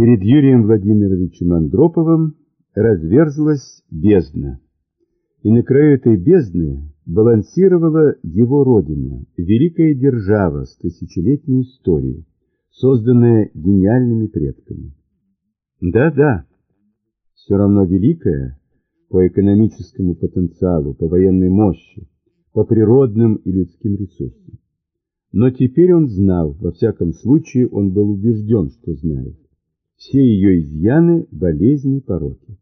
Перед Юрием Владимировичем Андроповым разверзлась бездна. И на краю этой бездны балансировала его родина, великая держава с тысячелетней историей, созданная гениальными предками. Да-да, все равно великая по экономическому потенциалу, по военной мощи, по природным и людским ресурсам. Но теперь он знал, во всяком случае он был убежден, что знает, все ее изъяны, болезни, пороки.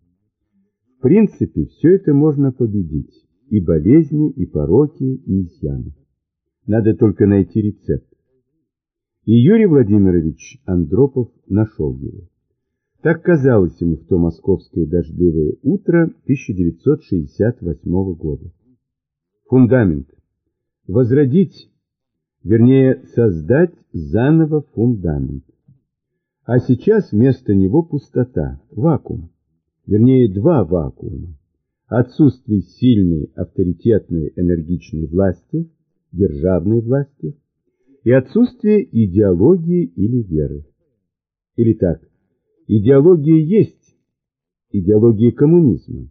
В принципе, все это можно победить, и болезни, и пороки, и изъяны. Надо только найти рецепт. И Юрий Владимирович Андропов нашел его. Так казалось ему в то московское дождливое утро 1968 года. Фундамент. Возродить, вернее, создать заново фундамент. А сейчас вместо него пустота, вакуум, вернее, два вакуума. Отсутствие сильной, авторитетной, энергичной власти, державной власти, и отсутствие идеологии или веры. Или так, идеология есть, идеология коммунизма.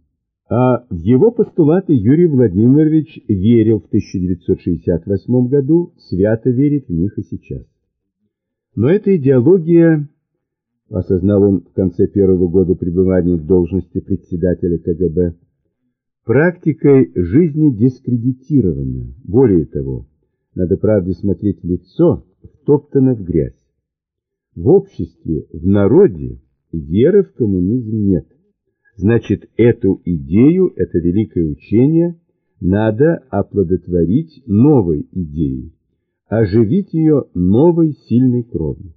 А в его постулаты Юрий Владимирович верил в 1968 году, свято верит в них и сейчас. Но эта идеология, осознал он в конце первого года пребывания в должности председателя КГБ, практикой жизни дискредитирована. Более того, надо правде смотреть лицо, втоптано в грязь. В обществе, в народе веры в коммунизм нет. Значит, эту идею, это великое учение, надо оплодотворить новой идеей, оживить ее новой сильной кровью.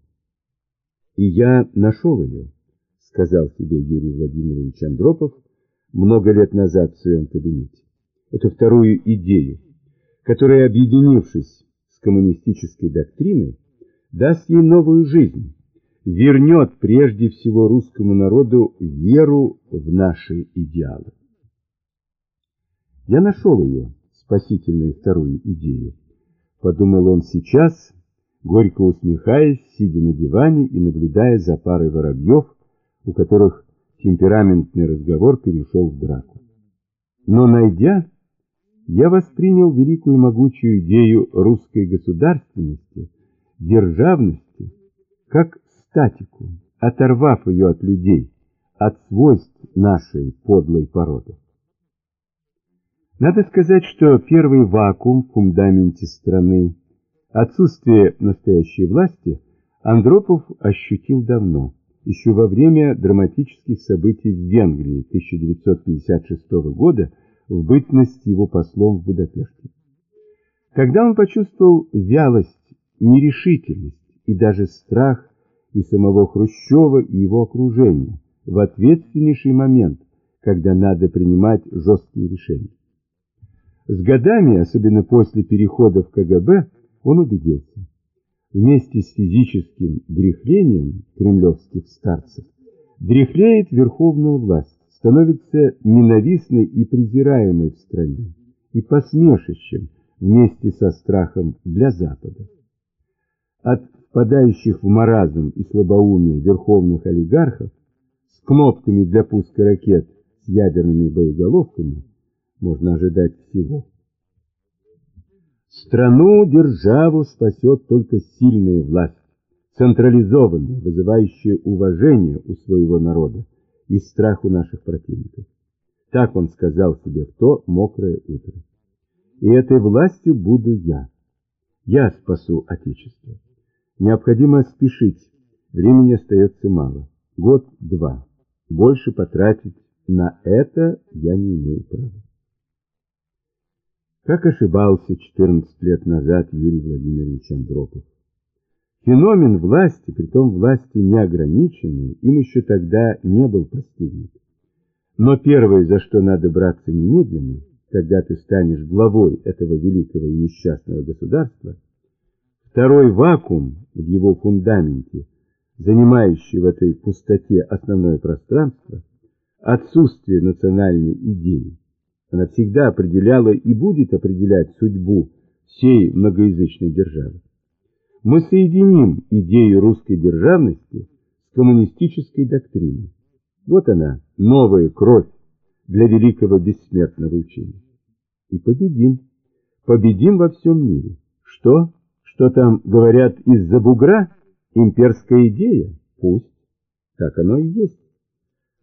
И я нашел ее, сказал себе Юрий Владимирович Андропов много лет назад в своем кабинете. Эту вторую идею, которая, объединившись с коммунистической доктриной, даст ей новую жизнь, вернет прежде всего русскому народу веру в наши идеалы. Я нашел ее, спасительную вторую идею. Подумал он сейчас, горько усмехаясь, сидя на диване и наблюдая за парой воробьев, у которых темпераментный разговор перешел в драку. Но найдя, я воспринял великую могучую идею русской государственности, державности, как статику, оторвав ее от людей, от свойств нашей подлой породы. Надо сказать, что первый вакуум в фундаменте страны, отсутствие настоящей власти, Андропов ощутил давно, еще во время драматических событий в Венгрии 1956 года в бытность его послом в Будапеште. Когда он почувствовал вялость, нерешительность и даже страх и самого Хрущева, и его окружения в ответственнейший момент, когда надо принимать жесткие решения. С годами, особенно после перехода в КГБ, он убедился, вместе с физическим дряхлением кремлевских старцев дряхлеет верховная власть, становится ненавистной и презираемой в стране, и посмешищем вместе со страхом для Запада. От впадающих в маразм и слабоумие верховных олигархов с кнопками для пуска ракет с ядерными боеголовками можно ожидать всего. Страну, державу спасет только сильная власть, централизованная, вызывающая уважение у своего народа и страх у наших противников. Так он сказал себе в то мокрое утро. И этой властью буду я. Я спасу Отечество. Необходимо спешить. Времени остается мало. Год-два. Больше потратить на это я не имею права. Как ошибался 14 лет назад Юрий Владимирович Андропов. Феномен власти, притом власти неограниченной, им еще тогда не был постигнут. Но первое, за что надо браться немедленно, когда ты станешь главой этого великого и несчастного государства – Второй вакуум в его фундаменте, занимающий в этой пустоте основное пространство, отсутствие национальной идеи. Она всегда определяла и будет определять судьбу всей многоязычной державы. Мы соединим идею русской державности с коммунистической доктриной. Вот она, новая кровь для великого бессмертного учения. И победим. Победим во всем мире. Что? Что там говорят из-за бугра? Имперская идея? Пусть. Так оно и есть.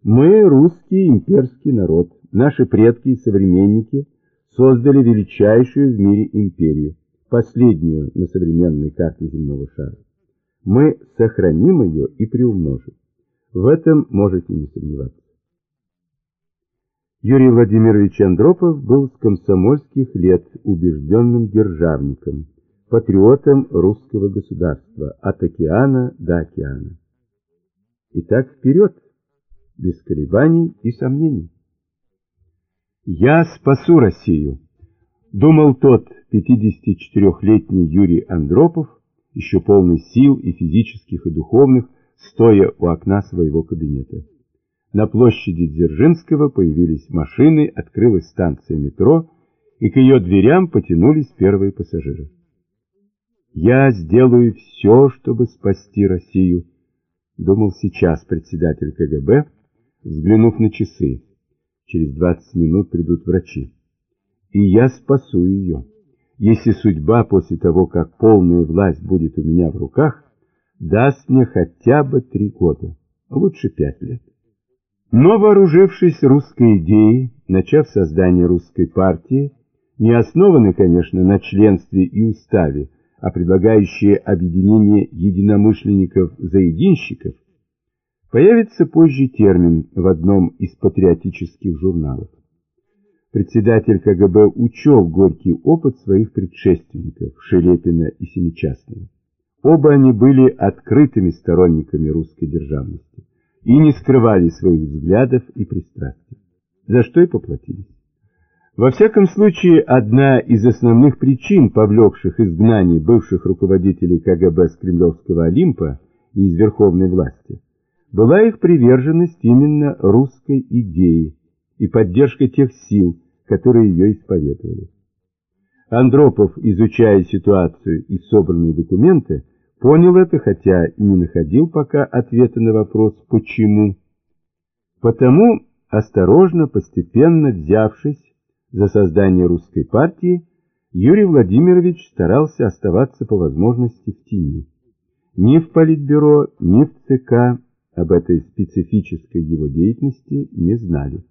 Мы, русский имперский народ, наши предки и современники, создали величайшую в мире империю, последнюю на современной карте земного шара. Мы сохраним ее и приумножим. В этом можете не сомневаться. Юрий Владимирович Андропов был с комсомольских лет убежденным державником, патриотом русского государства от океана до океана. Итак, вперед, без колебаний и сомнений. «Я спасу Россию», — думал тот 54-летний Юрий Андропов, еще полный сил и физических, и духовных, стоя у окна своего кабинета. На площади Дзержинского появились машины, открылась станция метро, и к ее дверям потянулись первые пассажиры. «Я сделаю все, чтобы спасти Россию», — думал сейчас председатель КГБ, взглянув на часы. Через 20 минут придут врачи. И я спасу ее. Если судьба после того, как полная власть будет у меня в руках, даст мне хотя бы три года, лучше пять лет. Но вооружившись русской идеей, начав создание русской партии, не основанной, конечно, на членстве и уставе, а предлагающие объединение единомышленников-заединщиков, появится позже термин в одном из патриотических журналов. Председатель КГБ учел горький опыт своих предшественников Шелепина и Семичастного. Оба они были открытыми сторонниками русской державности и не скрывали своих взглядов и пристрастий, за что и поплатились. Во всяком случае, одна из основных причин, повлекших изгнание бывших руководителей КГБ с Кремлевского Олимпа и из верховной власти, была их приверженность именно русской идее и поддержка тех сил, которые ее исповедовали. Андропов, изучая ситуацию и собранные документы, понял это, хотя и не находил пока ответа на вопрос «почему?». Потому, осторожно, постепенно взявшись за создание русской партии, Юрий Владимирович старался оставаться по возможности в тени. Ни в Политбюро, ни в ЦК об этой специфической его деятельности не знали.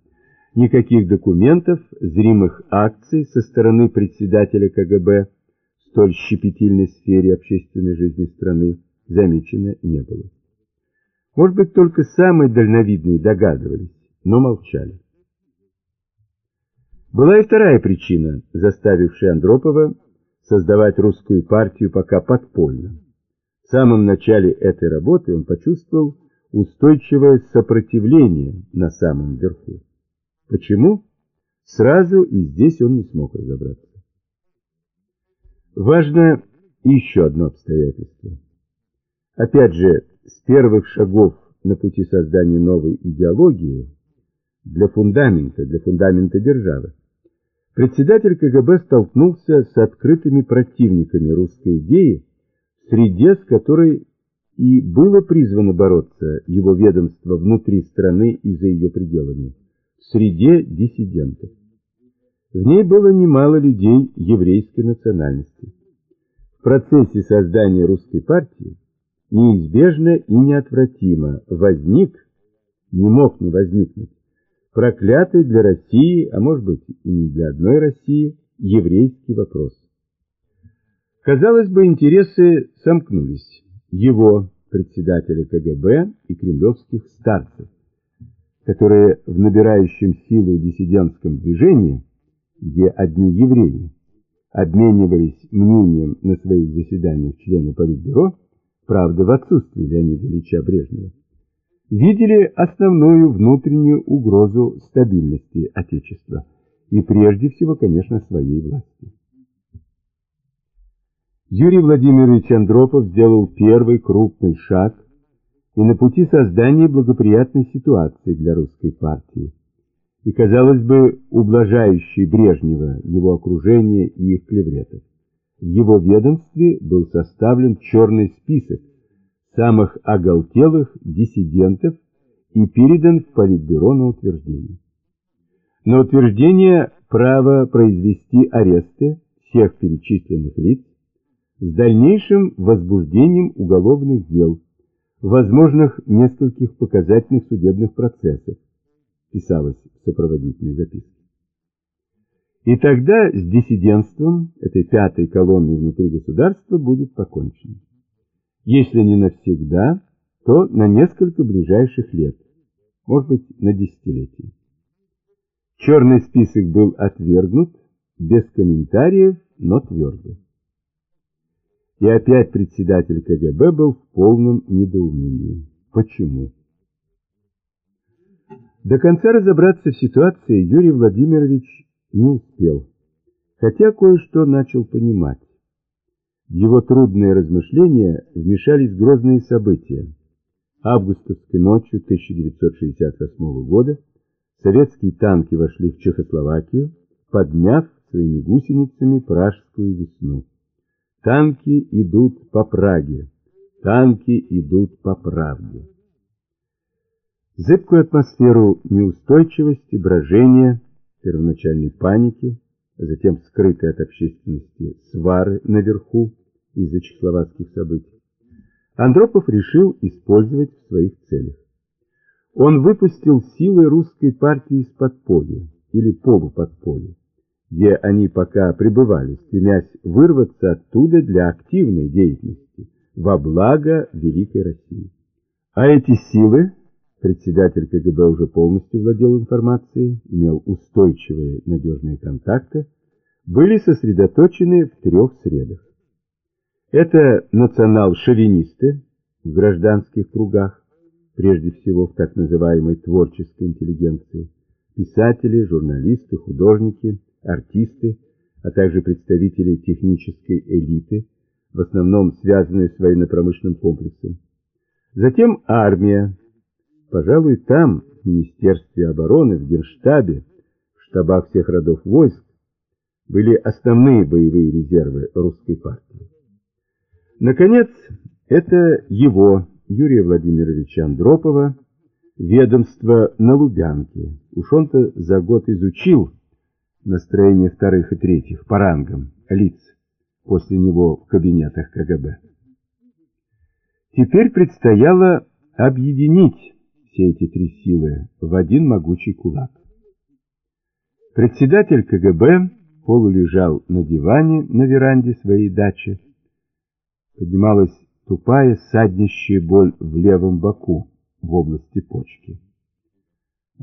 Никаких документов, зримых акций со стороны председателя КГБ в столь щепетильной сфере общественной жизни страны замечено не было. Может быть, только самые дальновидные догадывались, но молчали. Была и вторая причина, заставившая Андропова создавать русскую партию пока подпольно. В самом начале этой работы он почувствовал устойчивое сопротивление на самом верху. Почему? Сразу и здесь он не смог разобраться. Важно еще одно обстоятельство. Опять же, с первых шагов на пути создания новой идеологии для фундамента, для фундамента державы, председатель КГБ столкнулся с открытыми противниками русской идеи в среде, с которой и было призвано бороться его ведомство внутри страны и за ее пределами среде диссидентов. В ней было немало людей еврейской национальности. В процессе создания русской партии неизбежно и неотвратимо возник, не мог не возникнуть, проклятый для России, а может быть и не для одной России, еврейский вопрос. Казалось бы, интересы сомкнулись. Его, председателя КГБ и кремлевских старцев которые в набирающем силу диссидентском движении, где одни евреи обменивались мнением на своих заседаниях члены Политбюро, правда в отсутствии Леонида Ильича Брежнева, видели основную внутреннюю угрозу стабильности Отечества и прежде всего, конечно, своей власти. Юрий Владимирович Андропов сделал первый крупный шаг и на пути создания благоприятной ситуации для русской партии. И, казалось бы, ублажающий Брежнева, его окружение и их клевретов. В его ведомстве был составлен черный список самых оголтелых диссидентов и передан в Политбюро на утверждение. На утверждение права произвести аресты всех перечисленных лиц с дальнейшим возбуждением уголовных дел, возможных нескольких показательных судебных процессов, писалось в сопроводительной записке. И тогда с диссидентством этой пятой колонны внутри государства будет покончено. Если не навсегда, то на несколько ближайших лет, может быть, на десятилетие. Черный список был отвергнут, без комментариев, но твердо. И опять председатель КГБ был в полном недоумении. Почему? До конца разобраться в ситуации Юрий Владимирович не успел, хотя кое-что начал понимать. Его трудные размышления вмешались грозные события. Августовской ночью 1968 года советские танки вошли в Чехословакию, подмяв своими гусеницами пражскую весну. Танки идут по Праге, танки идут по правде. Зыбкую атмосферу неустойчивости, брожения, первоначальной паники, затем скрытой от общественности свары наверху из-за чехословацких событий, Андропов решил использовать в своих целях. Он выпустил силы русской партии из подполья или полуподполья, где они пока пребывали, стремясь вырваться оттуда для активной деятельности во благо Великой России. А эти силы, председатель КГБ уже полностью владел информацией, имел устойчивые надежные контакты, были сосредоточены в трех средах. Это национал-шовинисты в гражданских кругах, прежде всего в так называемой творческой интеллигенции, писатели, журналисты, художники, артисты, а также представители технической элиты, в основном связанные с военно-промышленным комплексом. Затем армия. Пожалуй, там, в Министерстве обороны, в Генштабе, в штабах всех родов войск, были основные боевые резервы русской партии. Наконец, это его Юрия Владимировича Андропова, ведомство на Лубянке. Уж он-то за год изучил настроение вторых и третьих по рангам лиц после него в кабинетах КГБ. Теперь предстояло объединить все эти три силы в один могучий кулак. Председатель КГБ полулежал на диване на веранде своей дачи. Поднималась тупая саднищая боль в левом боку в области почки.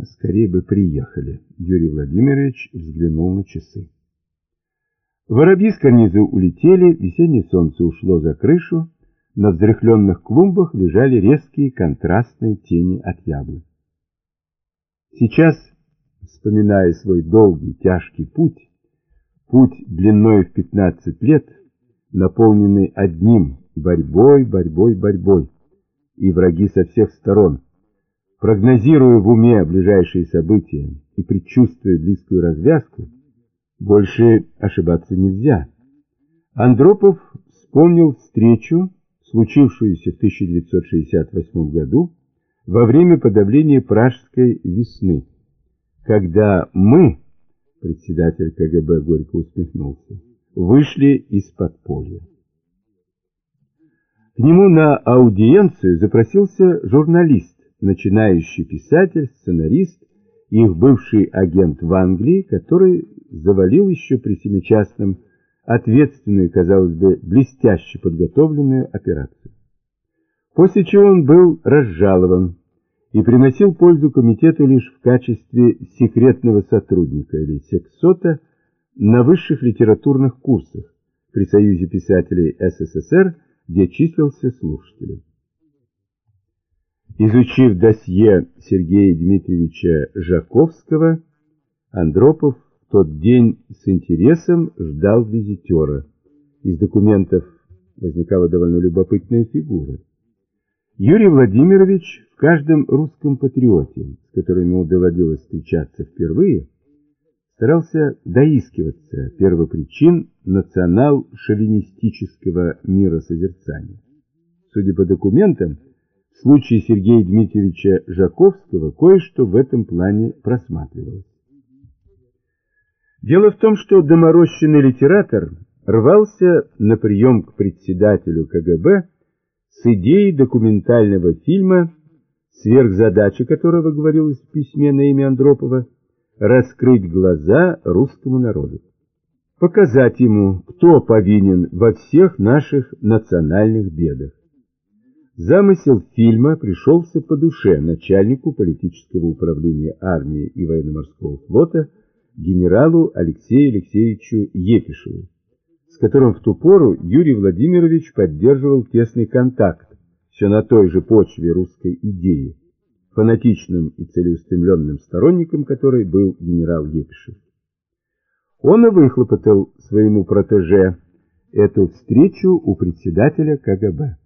Скорее бы приехали. Юрий Владимирович взглянул на часы. Воробьи с карниза улетели, весеннее солнце ушло за крышу, на взрыхленных клумбах лежали резкие контрастные тени от яблок. Сейчас, вспоминая свой долгий, тяжкий путь, путь длиной в 15 лет, наполненный одним борьбой, борьбой, борьбой, и враги со всех сторон. Прогнозируя в уме ближайшие события и предчувствуя близкую развязку, больше ошибаться нельзя. Андропов вспомнил встречу, случившуюся в 1968 году во время подавления Пражской весны, когда мы, председатель КГБ горько усмехнулся, вышли из подполья. К нему на аудиенцию запросился журналист, начинающий писатель, сценарист, их бывший агент в Англии, который завалил еще при семичастном ответственную, казалось бы, блестяще подготовленную операцию. После чего он был разжалован и приносил пользу комитету лишь в качестве секретного сотрудника или сексота на высших литературных курсах при Союзе писателей СССР где числился слушателем. Изучив досье Сергея Дмитриевича Жаковского, Андропов в тот день с интересом ждал визитера. Из документов возникала довольно любопытная фигура. Юрий Владимирович в каждом русском патриоте, с которым ему доводилось встречаться впервые, старался доискиваться первопричин национал-шовинистического миросозерцания. Судя по документам, в случае Сергея Дмитриевича Жаковского кое-что в этом плане просматривалось. Дело в том, что доморощенный литератор рвался на прием к председателю КГБ с идеей документального фильма, сверхзадача которого говорилось в письме на имя Андропова, раскрыть глаза русскому народу, показать ему, кто повинен во всех наших национальных бедах. Замысел фильма пришелся по душе начальнику политического управления армии и военно-морского флота генералу Алексею Алексеевичу Епишеву, с которым в ту пору Юрий Владимирович поддерживал тесный контакт, все на той же почве русской идеи, фанатичным и целеустремленным сторонником которой был генерал Епишев. Он и выхлопотал своему протеже эту встречу у председателя КГБ.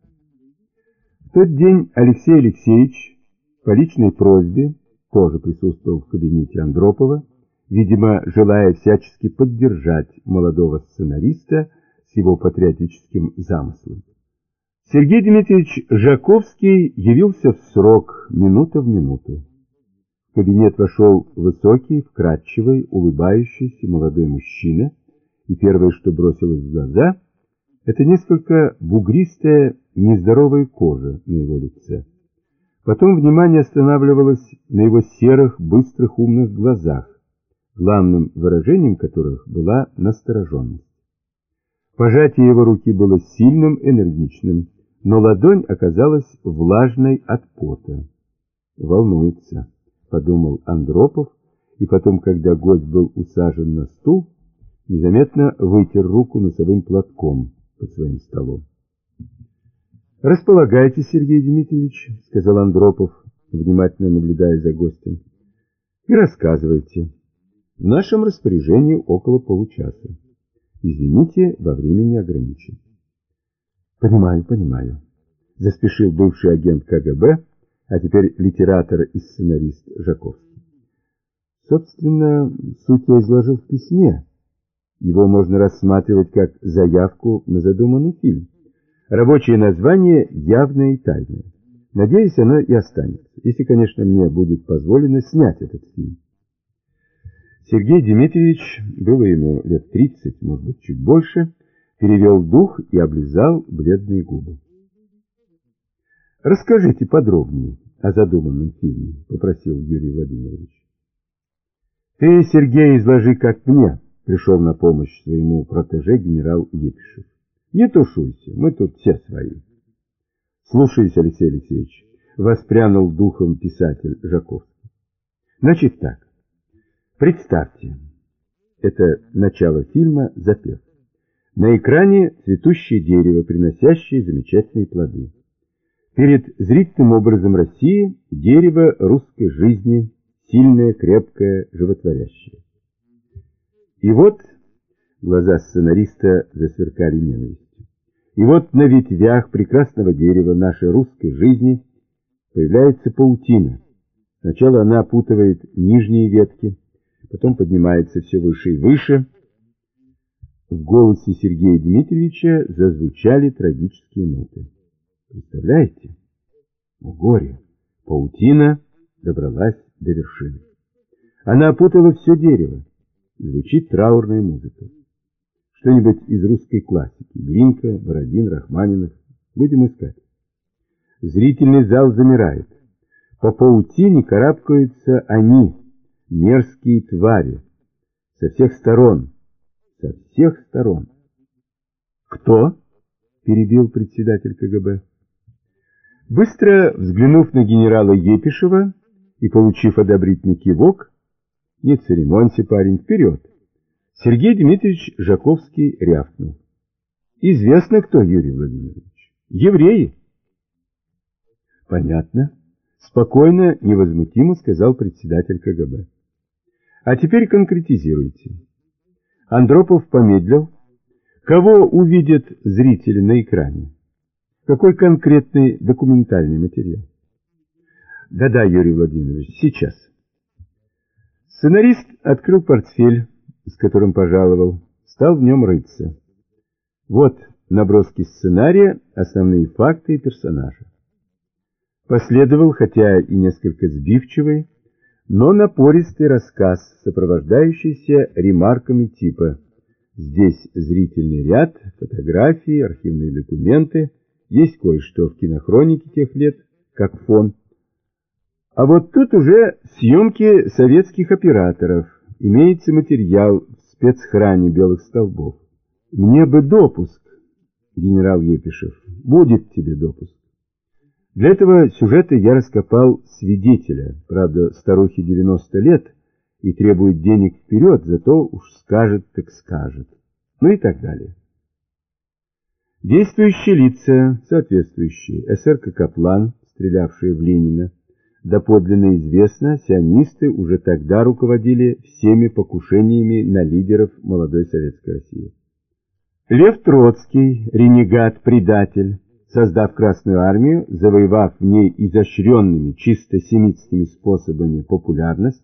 В тот день Алексей Алексеевич по личной просьбе тоже присутствовал в кабинете Андропова, видимо, желая всячески поддержать молодого сценариста с его патриотическим замыслом. Сергей Дмитриевич Жаковский явился в срок, минута в минуту. В кабинет вошел высокий, вкрадчивый, улыбающийся молодой мужчина, и первое, что бросилось в глаза, это несколько бугристая, нездоровая кожа на его лице. Потом внимание останавливалось на его серых, быстрых, умных глазах, главным выражением которых была настороженность. Пожатие его руки было сильным, энергичным, но ладонь оказалась влажной от пота. «Волнуется», — подумал Андропов, и потом, когда гость был усажен на стул, незаметно вытер руку носовым платком под своим столом. «Располагайте, Сергей Дмитриевич», — сказал Андропов, внимательно наблюдая за гостем, — «и рассказывайте». В нашем распоряжении около получаса. Извините, во времени ограничен. Понимаю, понимаю. Заспешил бывший агент КГБ, а теперь литератор и сценарист Жаковский. Собственно, суть я изложил в письме. Его можно рассматривать как заявку на задуманный фильм. Рабочее название явное и тайное. Надеюсь, оно и останется, если, конечно, мне будет позволено снять этот фильм. Сергей Дмитриевич, было ему лет 30, может быть, чуть больше, перевел дух и облизал бледные губы. «Расскажите подробнее о задуманном фильме», — попросил Юрий Владимирович. «Ты, Сергей, изложи как мне», — пришел на помощь своему протеже генерал Епишев. «Не тушуйся, мы тут все свои». «Слушаюсь, Алексей Алексеевич», — воспрянул духом писатель Жаковский. «Значит так, Представьте, это начало фильма «Запев». На экране цветущее дерево, приносящее замечательные плоды. Перед зрительным образом России дерево русской жизни, сильное, крепкое, животворящее. И вот глаза сценариста засверкали ненавистью. И вот на ветвях прекрасного дерева нашей русской жизни появляется паутина. Сначала она опутывает нижние ветки, потом поднимается все выше и выше. В голосе Сергея Дмитриевича зазвучали трагические ноты. Представляете? О горе! Паутина добралась до вершины. Она опутала все дерево. Звучит траурная музыка. Что-нибудь из русской классики. Глинка, Бородин, Рахманиных. Будем искать. Зрительный зал замирает. По паутине карабкаются они, мерзкие твари, со всех сторон, со всех сторон. Кто? перебил председатель КГБ. Быстро взглянув на генерала Епишева и получив одобрительный кивок, не церемонься, парень, вперед, Сергей Дмитриевич Жаковский рявкнул. Известно кто, Юрий Владимирович. Евреи. Понятно. Спокойно, невозмутимо сказал председатель КГБ. А теперь конкретизируйте. Андропов помедлил. Кого увидят зрители на экране? Какой конкретный документальный материал? Да-да, Юрий Владимирович, сейчас. Сценарист открыл портфель, с которым пожаловал, стал в нем рыться. Вот наброски сценария, основные факты и персонажи. Последовал, хотя и несколько сбивчивый, но напористый рассказ, сопровождающийся ремарками типа «Здесь зрительный ряд, фотографии, архивные документы, есть кое-что в кинохронике тех лет, как фон». А вот тут уже съемки советских операторов, имеется материал в спецхране белых столбов. Мне бы допуск, генерал Епишев, будет тебе допуск. Для этого сюжета я раскопал свидетеля, правда, старухе 90 лет, и требует денег вперед, зато уж скажет, так скажет. Ну и так далее. Действующие лица, соответствующие. СРК Каплан, стрелявшие в Ленина. Доподлинно известно, сионисты уже тогда руководили всеми покушениями на лидеров молодой советской России. Лев Троцкий, ренегат-предатель, создав Красную Армию, завоевав в ней изощренными, чисто семитскими способами популярность,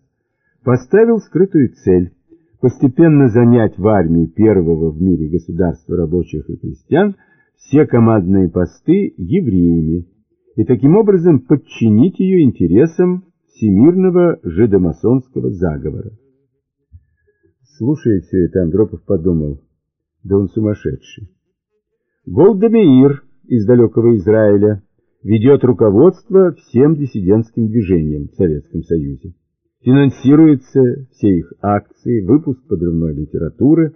поставил скрытую цель постепенно занять в армии первого в мире государства рабочих и крестьян все командные посты евреями и таким образом подчинить ее интересам всемирного жидомасонского заговора. Слушая все это, Андропов подумал, да он сумасшедший. Голдемеир из далекого Израиля ведет руководство всем диссидентским движениям в Советском Союзе. Финансируются все их акции, выпуск подрывной литературы.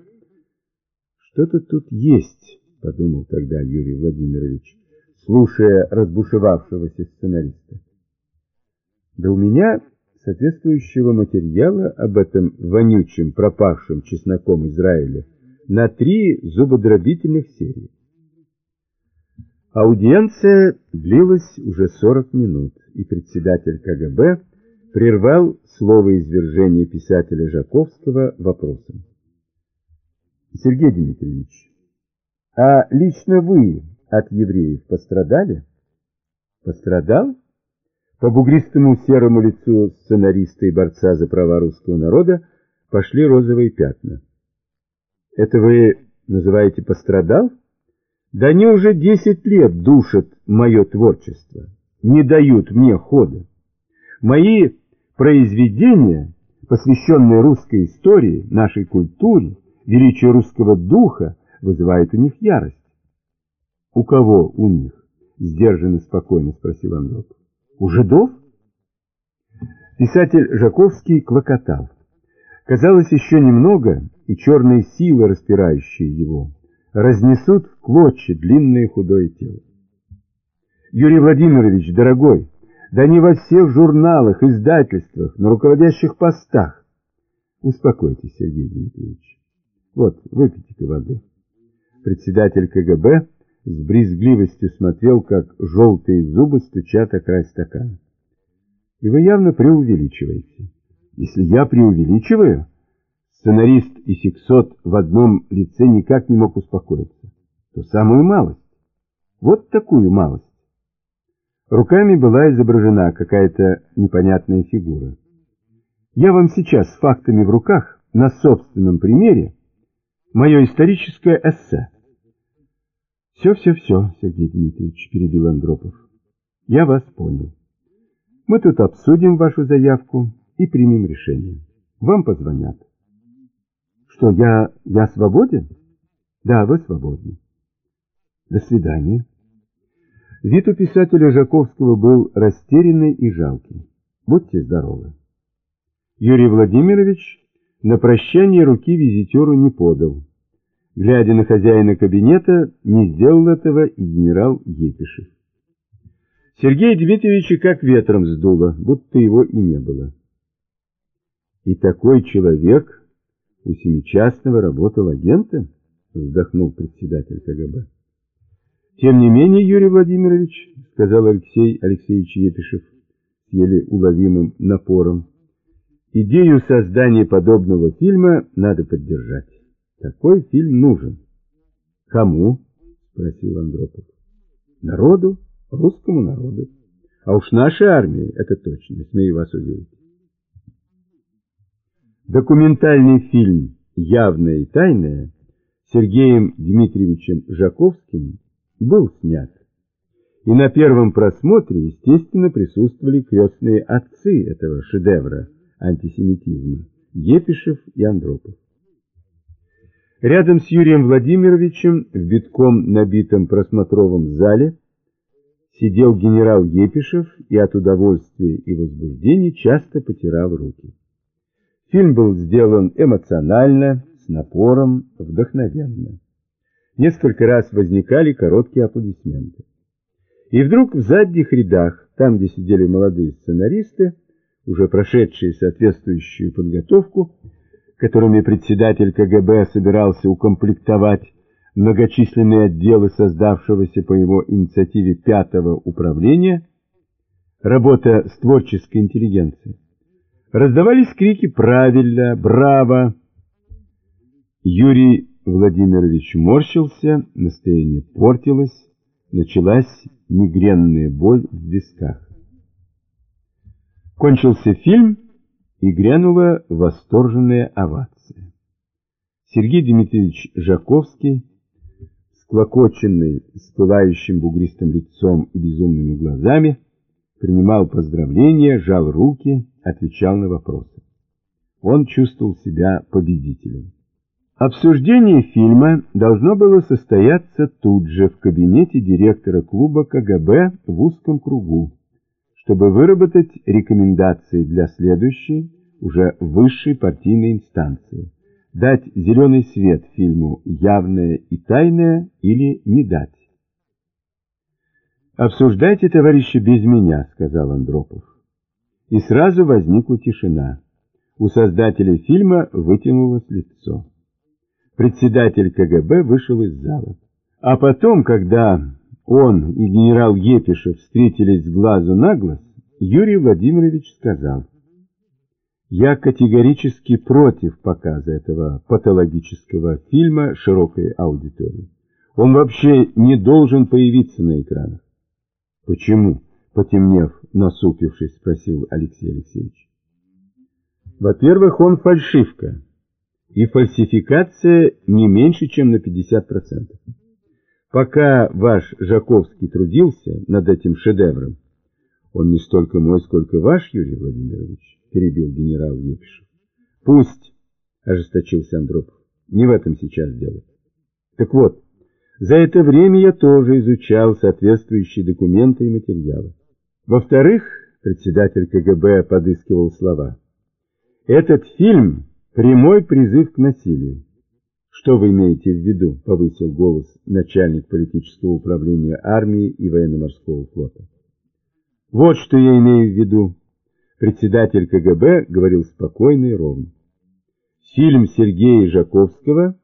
Что-то тут есть, подумал тогда Юрий Владимирович, слушая разбушевавшегося сценариста. Да у меня соответствующего материала об этом вонючем, пропавшем чесноком Израиле на три зубодробительных серии. Аудиенция длилась уже 40 минут, и председатель КГБ прервал слово извержения писателя Жаковского вопросом. Сергей Дмитриевич, а лично вы от евреев пострадали? Пострадал? По бугристому серому лицу сценариста и борца за права русского народа пошли розовые пятна. Это вы называете пострадал? Да они уже десять лет душат мое творчество, не дают мне хода. Мои произведения, посвященные русской истории, нашей культуре, величию русского духа, вызывают у них ярость. У кого у них? Сдержанно, спокойно спросил Андропов. У жидов? Писатель Жаковский клокотал. Казалось, еще немного, и черные силы, распирающие его, разнесут в клочья длинное худое тело. Юрий Владимирович, дорогой, да не во всех журналах, издательствах, на руководящих постах. Успокойтесь, Сергей Дмитриевич. Вот, выпейте-ка воды. Председатель КГБ с брезгливостью смотрел, как желтые зубы стучат о край стакана. И вы явно преувеличиваете. Если я преувеличиваю, сценарист и сексот в одном лице никак не мог успокоиться. То самую малость. Вот такую малость. Руками была изображена какая-то непонятная фигура. Я вам сейчас с фактами в руках, на собственном примере, мое историческое эссе. Все-все-все, Сергей Дмитриевич, перебил Андропов. Я вас понял. Мы тут обсудим вашу заявку и примем решение. Вам позвонят. Что, я, я свободен? Да, вы свободны. До свидания. Вид у писателя Жаковского был растерянный и жалкий. Будьте здоровы. Юрий Владимирович на прощание руки визитеру не подал. Глядя на хозяина кабинета, не сделал этого и генерал Епишев. Сергея Дмитриевича как ветром сдуло, будто его и не было. И такой человек у Семичастного работал агентом? Вздохнул председатель КГБ. Тем не менее, Юрий Владимирович, сказал Алексей Алексеевич Епишев с еле уловимым напором, идею создания подобного фильма надо поддержать. Такой фильм нужен. Кому? Спросил Андропов. Народу, русскому народу. А уж нашей армии, это точно, смею вас уверить. Документальный фильм «Явное и тайное» Сергеем Дмитриевичем Жаковским был снят. И на первом просмотре, естественно, присутствовали крестные отцы этого шедевра антисемитизма – Епишев и Андропов. Рядом с Юрием Владимировичем в битком набитом просмотровом зале сидел генерал Епишев и от удовольствия и возбуждения часто потирал руки. Фильм был сделан эмоционально, с напором, вдохновенно. Несколько раз возникали короткие аплодисменты. И вдруг в задних рядах, там, где сидели молодые сценаристы, уже прошедшие соответствующую подготовку, которыми председатель КГБ собирался укомплектовать многочисленные отделы создавшегося по его инициативе пятого управления, работа с творческой интеллигенцией, раздавались крики «Правильно! Браво!». Юрий Владимирович морщился, настроение портилось, началась мигренная боль в висках. Кончился фильм, и грянула восторженная овация. Сергей Дмитриевич Жаковский, склокоченный, с пылающим бугристым лицом и безумными глазами, принимал поздравления, жал руки, отвечал на вопросы. Он чувствовал себя победителем. Обсуждение фильма должно было состояться тут же в кабинете директора клуба КГБ в узком кругу, чтобы выработать рекомендации для следующей, уже высшей партийной инстанции, дать зеленый свет фильму «Явное и тайное» или не дать. «Обсуждайте, товарищи, без меня», — сказал Андропов. И сразу возникла тишина. У создателя фильма вытянулось лицо председатель КГБ вышел из зала. А потом, когда он и генерал Епишев встретились с глазу на глаз, Юрий Владимирович сказал, «Я категорически против показа этого патологического фильма широкой аудитории. Он вообще не должен появиться на экранах». «Почему?» — потемнев, насупившись, спросил Алексей Алексеевич. «Во-первых, он фальшивка» и фальсификация не меньше, чем на 50%. Пока ваш Жаковский трудился над этим шедевром, он не столько мой, сколько ваш, Юрий Владимирович, перебил генерал Епишев. Пусть, ожесточился Андропов, не в этом сейчас дело. Так вот, за это время я тоже изучал соответствующие документы и материалы. Во-вторых, председатель КГБ подыскивал слова. Этот фильм Прямой призыв к насилию. Что вы имеете в виду? Повысил голос начальник политического управления армии и военно-морского флота. Вот что я имею в виду. Председатель КГБ говорил спокойно и ровно. Фильм Сергея Жаковского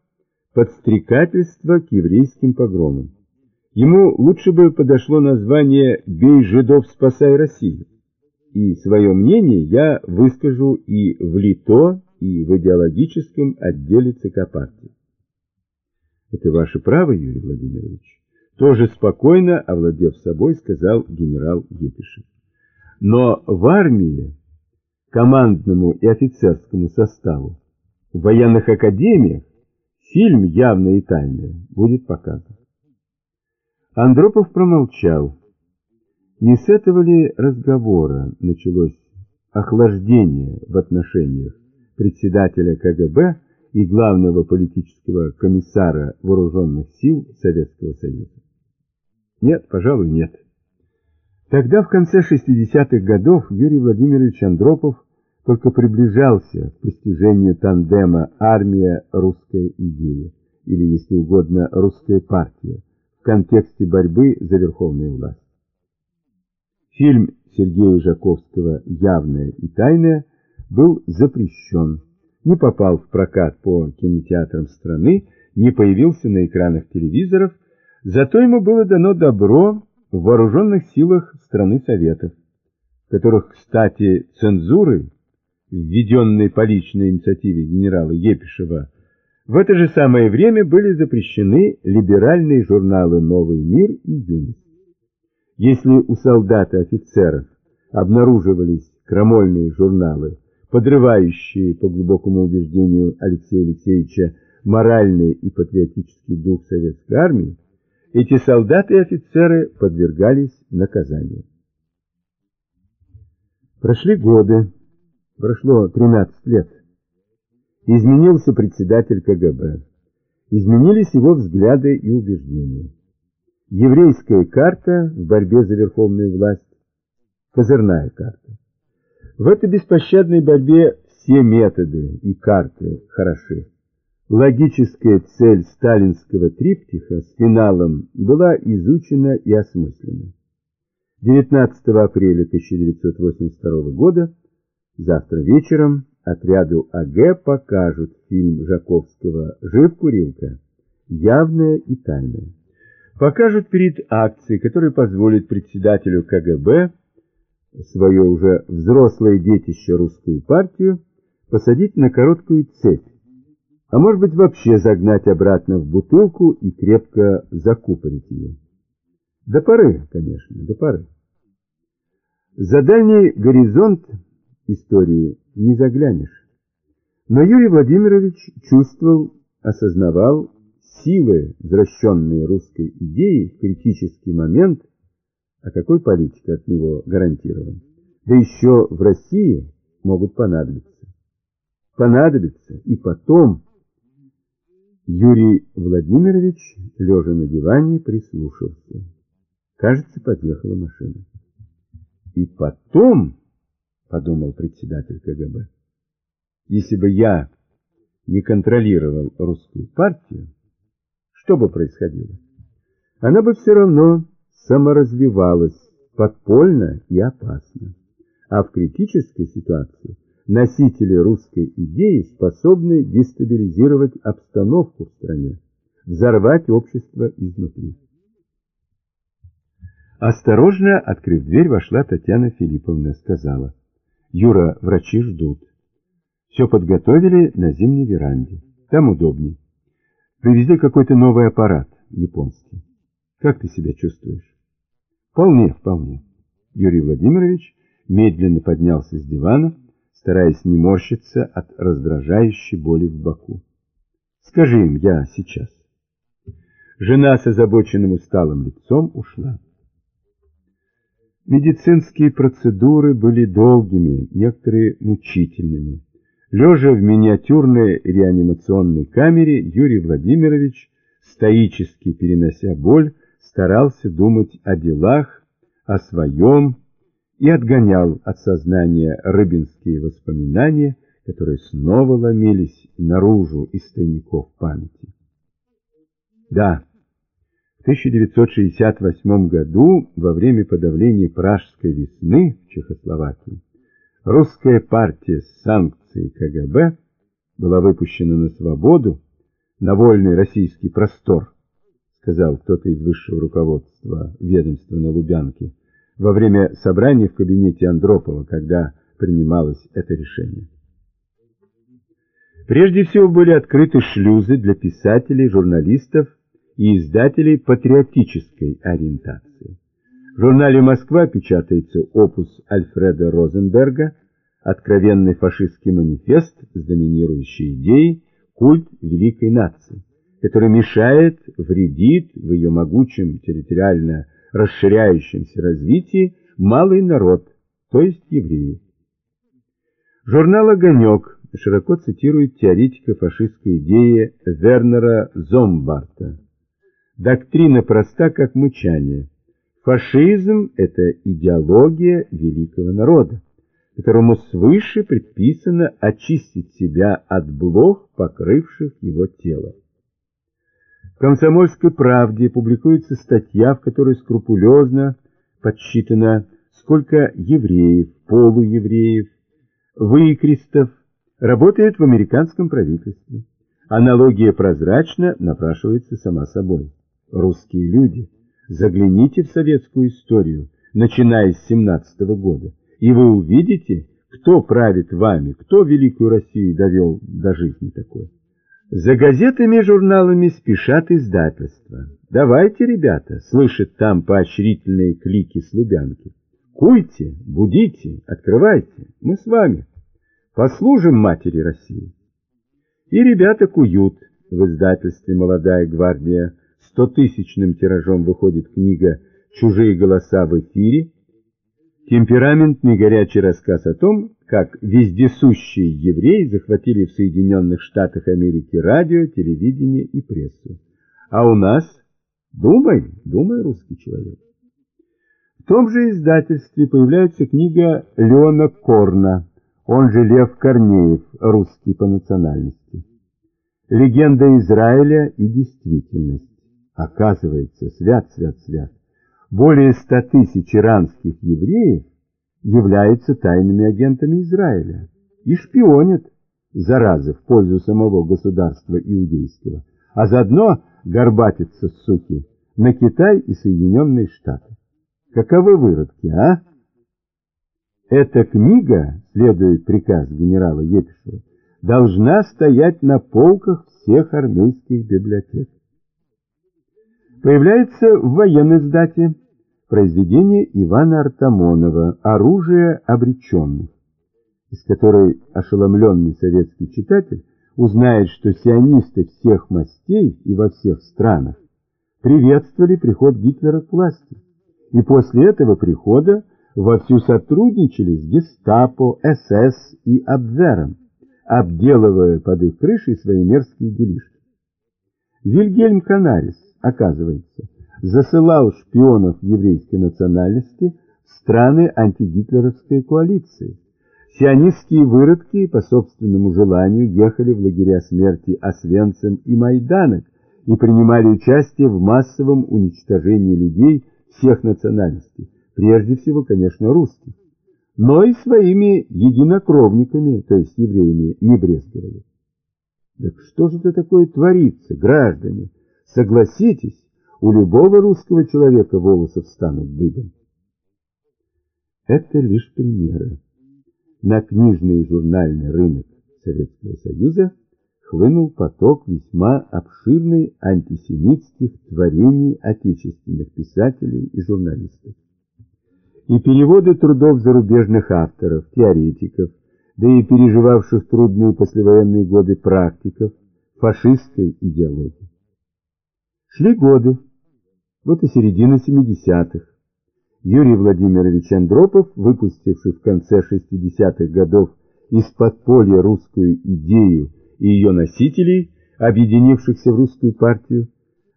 «Подстрекательство к еврейским погромам». Ему лучше бы подошло название «Бей жидов, спасай Россию». И свое мнение я выскажу и в ЛИТО, и в идеологическом отделе ЦК партии. Это ваше право, Юрий Владимирович. Тоже спокойно, овладев собой, сказал генерал Епишев. Но в армии, командному и офицерскому составу, в военных академиях фильм «Явное и тайное» будет показан. Андропов промолчал. Не с этого ли разговора началось охлаждение в отношениях председателя КГБ и главного политического комиссара вооруженных сил Советского Союза? Нет, пожалуй, нет. Тогда, в конце 60-х годов, Юрий Владимирович Андропов только приближался к постижению тандема «Армия-русская идея» или, если угодно, «Русская партия» в контексте борьбы за верховную власть. Фильм Сергея Жаковского «Явное и тайное» был запрещен, не попал в прокат по кинотеатрам страны, не появился на экранах телевизоров, зато ему было дано добро в вооруженных силах страны Советов, в которых, кстати, цензурой, введенной по личной инициативе генерала Епишева, в это же самое время были запрещены либеральные журналы «Новый мир» и «Юность». Если у солдат и офицеров обнаруживались крамольные журналы, подрывающие, по глубокому убеждению Алексея Алексеевича, моральный и патриотический дух советской армии, эти солдаты и офицеры подвергались наказанию. Прошли годы, прошло 13 лет. Изменился председатель КГБ. Изменились его взгляды и убеждения. Еврейская карта в борьбе за верховную власть, козырная карта. В этой беспощадной борьбе все методы и карты хороши. Логическая цель сталинского триптиха с финалом была изучена и осмыслена. 19 апреля 1982 года, завтра вечером, отряду АГ покажут фильм Жаковского «Жив Курилка», явное и тайное. Покажут перед акцией, которая позволит председателю КГБ, свое уже взрослое детище русскую партию, посадить на короткую цепь, а может быть вообще загнать обратно в бутылку и крепко закупорить ее. До поры, конечно, до поры. За дальний горизонт истории не заглянешь. Но Юрий Владимирович чувствовал, осознавал силы возвращенные русской идеи в критический момент, а какой политика от него гарантирован? Да еще в России могут понадобиться. Понадобится и потом Юрий Владимирович, лежа на диване, прислушался. Кажется, подъехала машина. И потом, подумал председатель КГБ, если бы я не контролировал русскую партию, что бы происходило? Она бы все равно саморазвивалась подпольно и опасно. А в критической ситуации носители русской идеи способны дестабилизировать обстановку в стране, взорвать общество изнутри. Осторожно, открыв дверь, вошла Татьяна Филипповна, сказала, «Юра, врачи ждут. Все подготовили на зимней веранде. Там удобней. Привезли какой-то новый аппарат, японский. Как ты себя чувствуешь?» «Вполне, вполне». Юрий Владимирович медленно поднялся с дивана, стараясь не морщиться от раздражающей боли в боку. «Скажи им, я сейчас». Жена с озабоченным усталым лицом ушла. Медицинские процедуры были долгими, некоторые мучительными. Лежа в миниатюрной реанимационной камере, Юрий Владимирович, стоически перенося боль, старался думать о делах, о своем, и отгонял от сознания рыбинские воспоминания, которые снова ломились наружу из тайников памяти. Да, в 1968 году, во время подавления Пражской весны в Чехословакии, русская партия с санкцией КГБ была выпущена на свободу, на вольный российский простор, сказал кто-то из высшего руководства ведомства на Лубянке, во время собрания в кабинете Андропова, когда принималось это решение. Прежде всего были открыты шлюзы для писателей, журналистов и издателей патриотической ориентации. В журнале «Москва» печатается опус Альфреда Розенберга «Откровенный фашистский манифест с доминирующей идеей культ великой нации», который мешает, вредит в ее могучем территориально расширяющемся развитии малый народ, то есть евреи. Журнал «Огонек» широко цитирует теоретика фашистской идеи Вернера Зомбарта. Доктрина проста, как мычание. Фашизм – это идеология великого народа, которому свыше предписано очистить себя от блох, покрывших его тело. В «Комсомольской правде» публикуется статья, в которой скрупулезно подсчитано, сколько евреев, полуевреев, выкрестов работает в американском правительстве. Аналогия прозрачно напрашивается сама собой. Русские люди, загляните в советскую историю, начиная с 17 -го года, и вы увидите, кто правит вами, кто Великую Россию довел до жизни такой. За газетами и журналами спешат издательства. Давайте, ребята, слышат там поощрительные клики с. Куйте, будите, открывайте, мы с вами. Послужим матери России. И ребята куют, в издательстве «Молодая гвардия» стотысячным тиражом выходит книга «Чужие голоса в эфире», темпераментный горячий рассказ о том, как вездесущие евреи захватили в Соединенных Штатах Америки радио, телевидение и прессу. А у нас, думай, думай, русский человек. В том же издательстве появляется книга Леона Корна, он же Лев Корнеев, русский по национальности. Легенда Израиля и действительность. Оказывается, свят, свят, свят. Более ста тысяч иранских евреев являются тайными агентами Израиля и шпионят, заразы, в пользу самого государства иудейского, а заодно горбатятся, суки, на Китай и Соединенные Штаты. Каковы выродки, а? Эта книга, следует приказ генерала Епишева, должна стоять на полках всех армейских библиотек. Появляется в военной сдате произведение Ивана Артамонова «Оружие обреченных», из которой ошеломленный советский читатель узнает, что сионисты всех мастей и во всех странах приветствовали приход Гитлера к власти, и после этого прихода вовсю сотрудничали с гестапо, СС и Абвером, обделывая под их крышей свои мерзкие делишки. Вильгельм Канарис, оказывается, засылал шпионов еврейской национальности в страны антигитлеровской коалиции. Сионистские выродки по собственному желанию ехали в лагеря смерти Освенцим и Майданок и принимали участие в массовом уничтожении людей всех национальностей, прежде всего, конечно, русских, но и своими единокровниками, то есть евреями, не брезговали. Так что же это такое творится, граждане? Согласитесь, у любого русского человека волосы встанут дыбом. Это лишь примеры. На книжный и журнальный рынок Советского Союза хлынул поток весьма обширный антисемитских творений отечественных писателей и журналистов. И переводы трудов зарубежных авторов, теоретиков, да и переживавших трудные послевоенные годы практиков фашистской идеологии. Шли годы, вот и середина 70-х. Юрий Владимирович Андропов, выпустивший в конце 60-х годов из подполья русскую идею и ее носителей, объединившихся в русскую партию,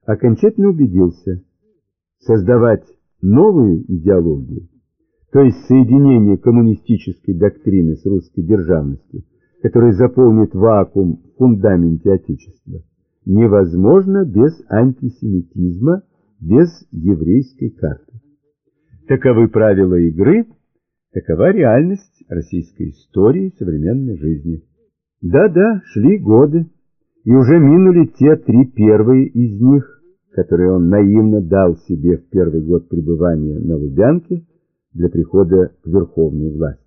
окончательно убедился, создавать новую идеологию, то есть соединение коммунистической доктрины с русской державностью, которая заполнит вакуум в фундаменте Отечества, невозможно без антисемитизма, без еврейской карты. Таковы правила игры, такова реальность российской истории современной жизни. Да-да, шли годы, и уже минули те три первые из них, которые он наивно дал себе в первый год пребывания на Лубянке для прихода к верховной власти.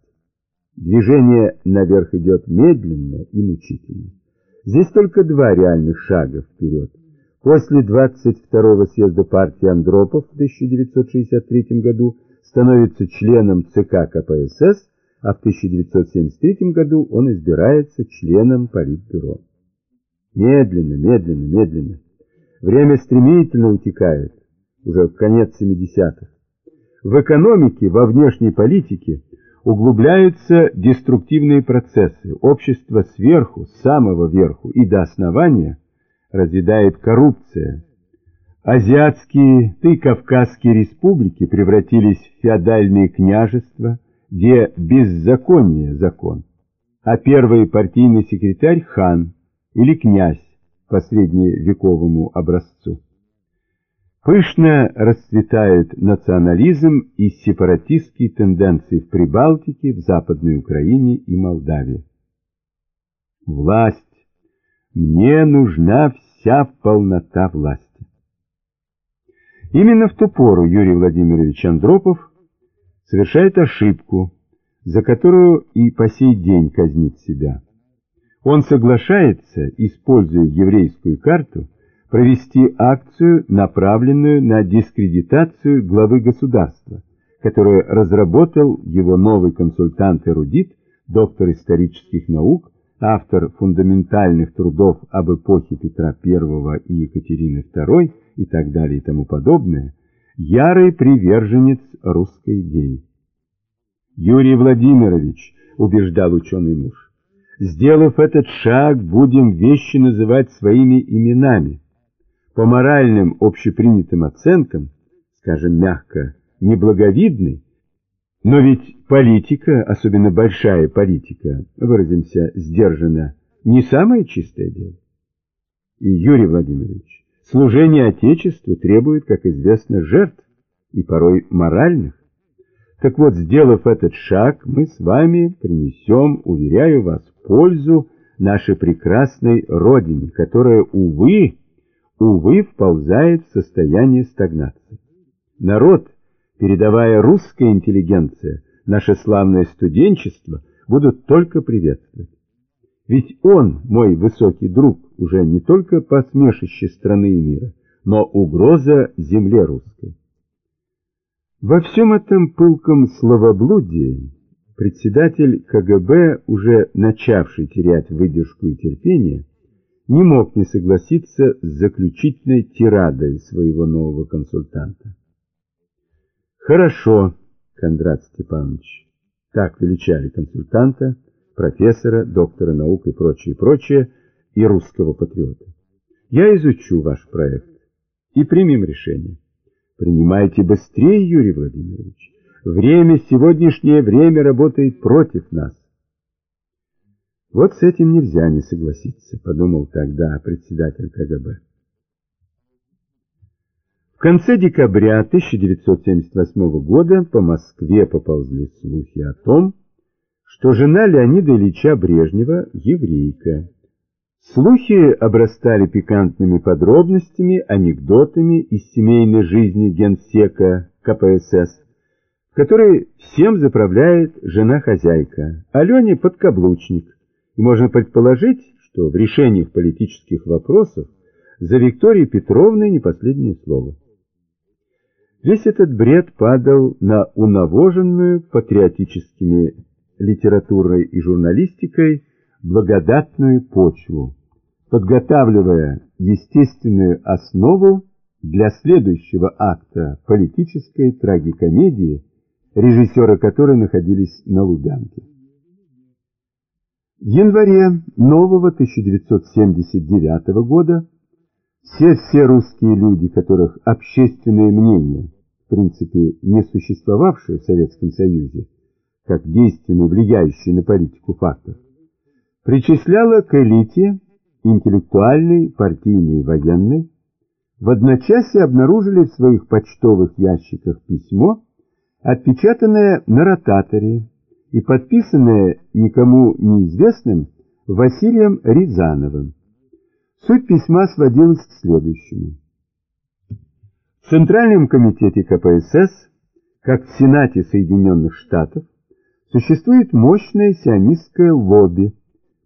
Движение наверх идет медленно и мучительно. Здесь только два реальных шага вперед. После 22-го съезда партии Андропов в 1963 году становится членом ЦК КПСС, а в 1973 году он избирается членом Политбюро. Медленно, медленно, медленно. Время стремительно утекает, уже в конец 70-х. В экономике, во внешней политике углубляются деструктивные процессы. Общество сверху, с самого верху и до основания разъедает коррупция. Азиатские, и Кавказские республики превратились в феодальные княжества, где беззаконие закон, а первый партийный секретарь хан или князь по средневековому образцу. Пышно расцветает национализм и сепаратистские тенденции в Прибалтике, в Западной Украине и Молдавии. Власть. Мне нужна вся полнота власти. Именно в ту пору Юрий Владимирович Андропов совершает ошибку, за которую и по сей день казнит себя. Он соглашается, используя еврейскую карту, провести акцию, направленную на дискредитацию главы государства, которую разработал его новый консультант-эрудит, доктор исторических наук автор фундаментальных трудов об эпохе Петра I и Екатерины II и так далее и тому подобное, ярый приверженец русской идеи. Юрий Владимирович, убеждал ученый муж, сделав этот шаг, будем вещи называть своими именами. По моральным общепринятым оценкам, скажем мягко, неблаговидный, но ведь политика, особенно большая политика, выразимся сдержанно, не самое чистое дело. И, Юрий Владимирович, служение Отечеству требует, как известно, жертв, и порой моральных. Так вот, сделав этот шаг, мы с вами принесем, уверяю вас, пользу нашей прекрасной Родине, которая, увы, увы, вползает в состояние стагнации. Народ – передавая русская интеллигенция, наше славное студенчество, будут только приветствовать. Ведь он, мой высокий друг, уже не только посмешище страны и мира, но угроза земле русской. Во всем этом пылком словоблудии председатель КГБ, уже начавший терять выдержку и терпение, не мог не согласиться с заключительной тирадой своего нового консультанта. Хорошо, Кондрат Степанович. Так величали консультанта, профессора, доктора наук и прочее, прочее, и русского патриота. Я изучу ваш проект и примем решение. Принимайте быстрее, Юрий Владимирович. Время, сегодняшнее время работает против нас. Вот с этим нельзя не согласиться, подумал тогда председатель КГБ. В конце декабря 1978 года по Москве поползли слухи о том, что жена Леонида Ильича Брежнева – еврейка. Слухи обрастали пикантными подробностями, анекдотами из семейной жизни генсека КПСС, в которой всем заправляет жена-хозяйка, Алене подкаблучник. И можно предположить, что в решениях политических вопросов за Викторией Петровной не последнее слово. Весь этот бред падал на унавоженную патриотическими литературой и журналистикой благодатную почву, подготавливая естественную основу для следующего акта политической трагикомедии, режиссеры которой находились на Лубянке. В январе нового 1979 года все-все русские люди, которых общественное мнение, в принципе не существовавшее в Советском Союзе, как действенный, влияющий на политику фактор, причисляло к элите интеллектуальной, партийной и военной, в одночасье обнаружили в своих почтовых ящиках письмо, отпечатанное на ротаторе и подписанное никому неизвестным Василием Рязановым. Суть письма сводилась к следующему. В Центральном комитете КПСС, как в Сенате Соединенных Штатов, существует мощное сионистское лобби,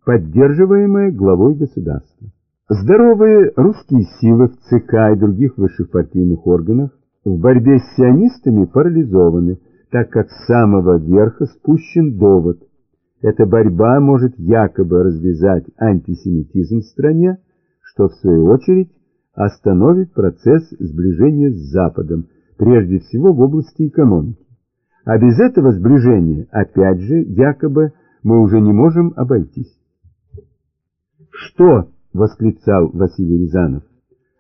поддерживаемое главой государства. Здоровые русские силы в ЦК и других высших партийных органах в борьбе с сионистами парализованы, так как с самого верха спущен довод. Эта борьба может якобы развязать антисемитизм в стране, что в свою очередь остановит процесс сближения с Западом, прежде всего в области экономики. А без этого сближения, опять же, якобы, мы уже не можем обойтись. «Что?» — восклицал Василий Рязанов,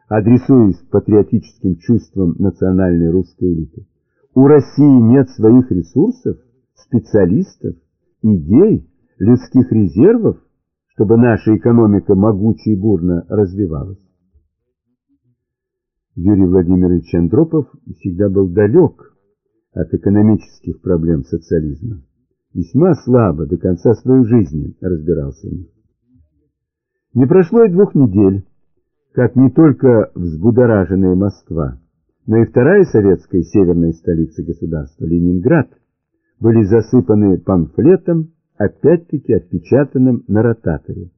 адресуясь патриотическим чувствам национальной русской элиты. «У России нет своих ресурсов, специалистов, идей, людских резервов, чтобы наша экономика могуче и бурно развивалась. Юрий Владимирович Андропов всегда был далек от экономических проблем социализма. Весьма слабо до конца своей жизни разбирался в них. Не прошло и двух недель, как не только взбудораженная Москва, но и вторая советская северная столица государства, Ленинград, были засыпаны памфлетом опять-таки отпечатанным на ротаторе.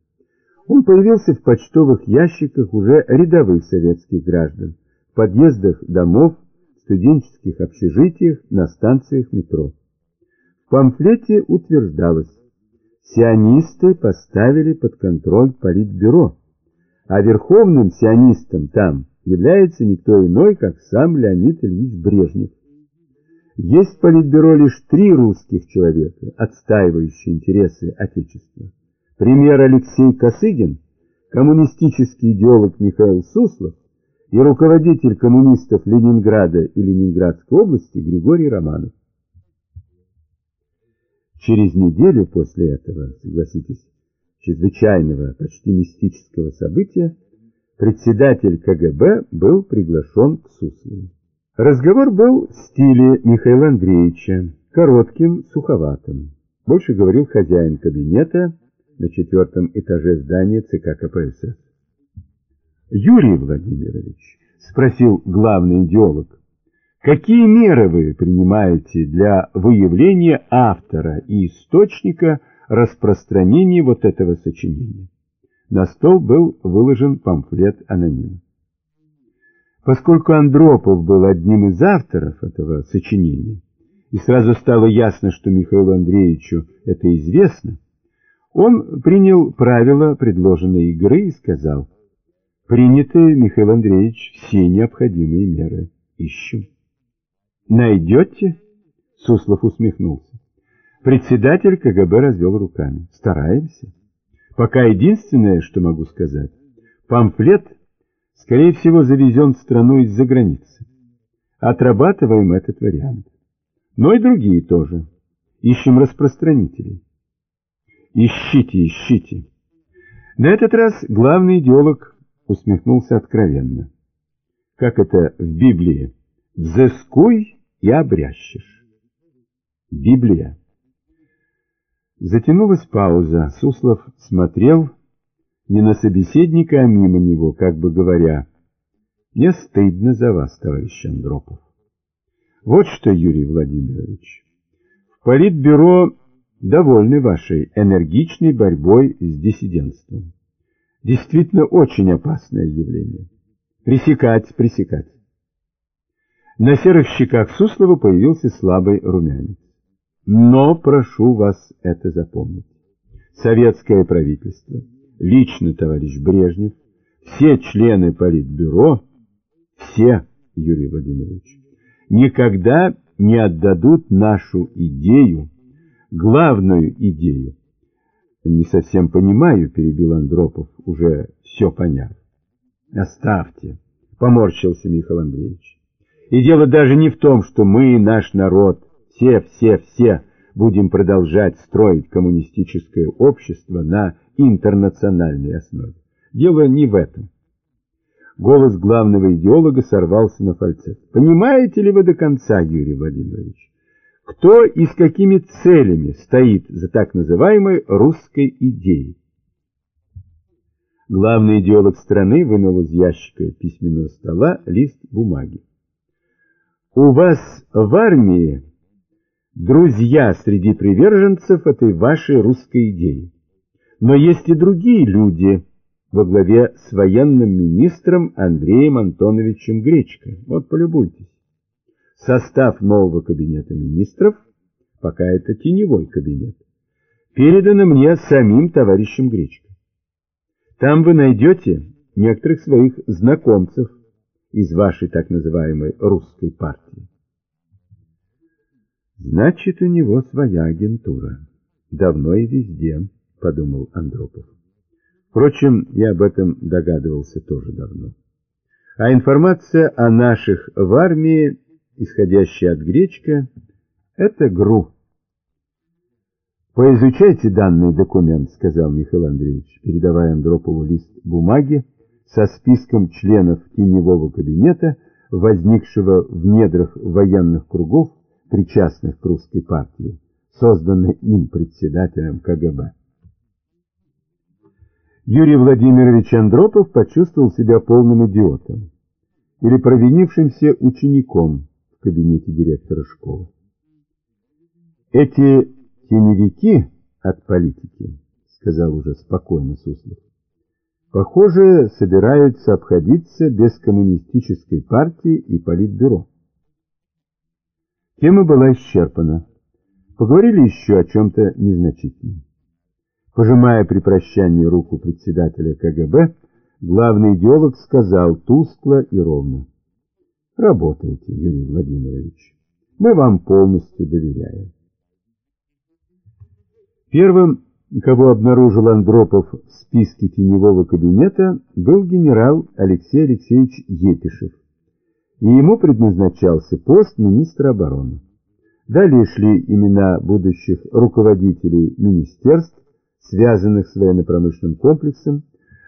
Он появился в почтовых ящиках уже рядовых советских граждан, в подъездах домов, студенческих общежитиях, на станциях метро. В памфлете утверждалось, сионисты поставили под контроль Политбюро, а верховным сионистом там является никто иной, как сам Леонид Ильич Брежнев. Есть в Политбюро лишь три русских человека, отстаивающие интересы Отечества. Пример Алексей Косыгин, коммунистический идеолог Михаил Суслов и руководитель коммунистов Ленинграда и Ленинградской области Григорий Романов. Через неделю после этого, согласитесь, чрезвычайного, почти мистического события, председатель КГБ был приглашен к Суслову. Разговор был в стиле Михаила Андреевича, коротким, суховатым. Больше говорил хозяин кабинета на четвертом этаже здания ЦК КПСС. «Юрий Владимирович», — спросил главный идеолог, Какие меры вы принимаете для выявления автора и источника распространения вот этого сочинения? На стол был выложен памфлет анонима. Поскольку Андропов был одним из авторов этого сочинения, и сразу стало ясно, что Михаилу Андреевичу это известно, он принял правила предложенной игры и сказал, «Приняты, Михаил Андреевич, все необходимые меры. Ищем». Найдете? Суслов усмехнулся. Председатель КГБ развел руками. Стараемся. Пока единственное, что могу сказать, памфлет, скорее всего, завезен в страну из-за границы. Отрабатываем этот вариант. Но и другие тоже. Ищем распространителей. Ищите, ищите. На этот раз главный идеолог усмехнулся откровенно. Как это в Библии? «Взыскуй и обрящешь. Библия. Затянулась пауза. Суслов смотрел не на собеседника, а мимо него, как бы говоря, «Мне стыдно за вас, товарищ Андропов». Вот что, Юрий Владимирович, в Политбюро довольны вашей энергичной борьбой с диссидентством. Действительно очень опасное явление. Пресекать, пресекать. На серых щеках Суслова появился слабый румянец. Но прошу вас это запомнить. Советское правительство, лично товарищ Брежнев, все члены Политбюро, все, Юрий Владимирович, никогда не отдадут нашу идею, главную идею. Не совсем понимаю, перебил Андропов, уже все поняв. Оставьте, поморщился Михаил Андреевич. И дело даже не в том, что мы, наш народ, все, все, все будем продолжать строить коммунистическое общество на интернациональной основе. Дело не в этом. Голос главного идеолога сорвался на фальцет. Понимаете ли вы до конца, Юрий Владимирович, кто и с какими целями стоит за так называемой русской идеей? Главный идеолог страны вынул из ящика письменного стола лист бумаги. У вас в армии друзья среди приверженцев этой вашей русской идеи. Но есть и другие люди во главе с военным министром Андреем Антоновичем Гречко. Вот полюбуйтесь. Состав нового кабинета министров, пока это теневой кабинет, передано мне самим товарищем Гречко. Там вы найдете некоторых своих знакомцев, из вашей так называемой русской партии. Значит, у него своя агентура. Давно и везде, подумал Андропов. Впрочем, я об этом догадывался тоже давно. А информация о наших в армии, исходящая от Гречка, это ГРУ. «Поизучайте данный документ», — сказал Михаил Андреевич, передавая Андропову лист бумаги, со списком членов теневого кабинета, возникшего в недрах военных кругов, причастных к русской партии, созданной им председателем КГБ. Юрий Владимирович Андропов почувствовал себя полным идиотом или провинившимся учеником в кабинете директора школы. Эти теневики от политики, сказал уже спокойно Суслов, Похоже, собираются обходиться без коммунистической партии и политбюро. Тема была исчерпана. Поговорили еще о чем-то незначительном. Пожимая при прощании руку председателя КГБ, главный идеолог сказал тускло и ровно. Работайте, Юрий Владимирович. Мы вам полностью доверяем. Первым, кого обнаружил Андропов в списке теневого кабинета, был генерал Алексей Алексеевич Епишев, и ему предназначался пост министра обороны. Далее шли имена будущих руководителей министерств, связанных с военно-промышленным комплексом,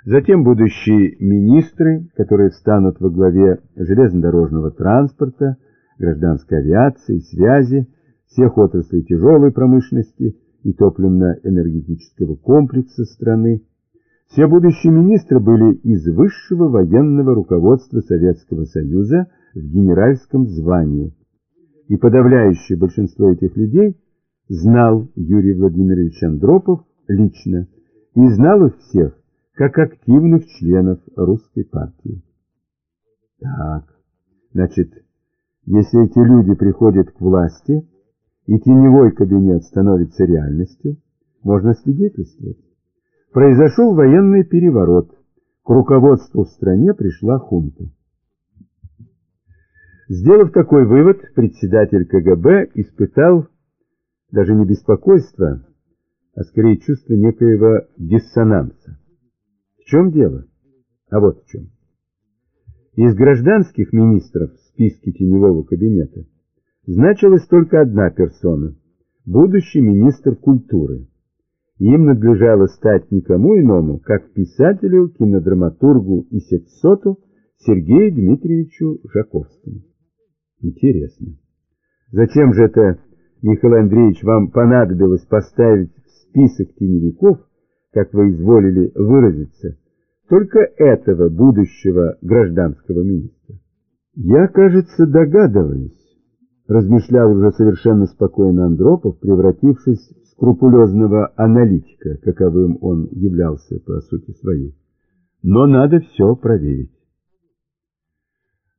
затем будущие министры, которые станут во главе железнодорожного транспорта, гражданской авиации, связи, всех отраслей тяжелой промышленности и топливно-энергетического комплекса страны. Все будущие министры были из высшего военного руководства Советского Союза в генеральском звании. И подавляющее большинство этих людей знал Юрий Владимирович Андропов лично и знал их всех как активных членов русской партии. Так, значит, если эти люди приходят к власти, и теневой кабинет становится реальностью, можно свидетельствовать. Произошел военный переворот, к руководству в стране пришла хунта. Сделав такой вывод, председатель КГБ испытал даже не беспокойство, а скорее чувство некоего диссонанса. В чем дело? А вот в чем. Из гражданских министров в списке теневого кабинета значилась только одна персона – будущий министр культуры. Им надлежало стать никому иному, как писателю, кинодраматургу и сексоту Сергею Дмитриевичу Жаковскому. Интересно. Зачем же это, Михаил Андреевич, вам понадобилось поставить в список теневиков, как вы изволили выразиться, только этого будущего гражданского министра? Я, кажется, догадываюсь, размышлял уже совершенно спокойно Андропов, превратившись в скрупулезного аналитика, каковым он являлся по сути своей. Но надо все проверить.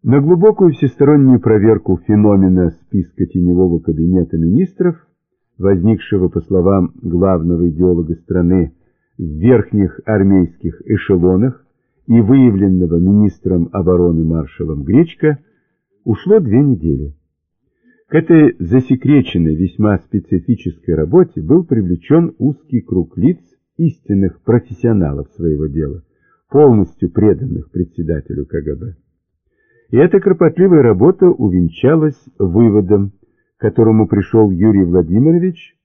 На глубокую всестороннюю проверку феномена списка теневого кабинета министров, возникшего, по словам главного идеолога страны, в верхних армейских эшелонах и выявленного министром обороны маршалом Гречко, ушло две недели. К этой засекреченной, весьма специфической работе был привлечен узкий круг лиц, истинных профессионалов своего дела, полностью преданных председателю КГБ. И эта кропотливая работа увенчалась выводом, к которому пришел Юрий Владимирович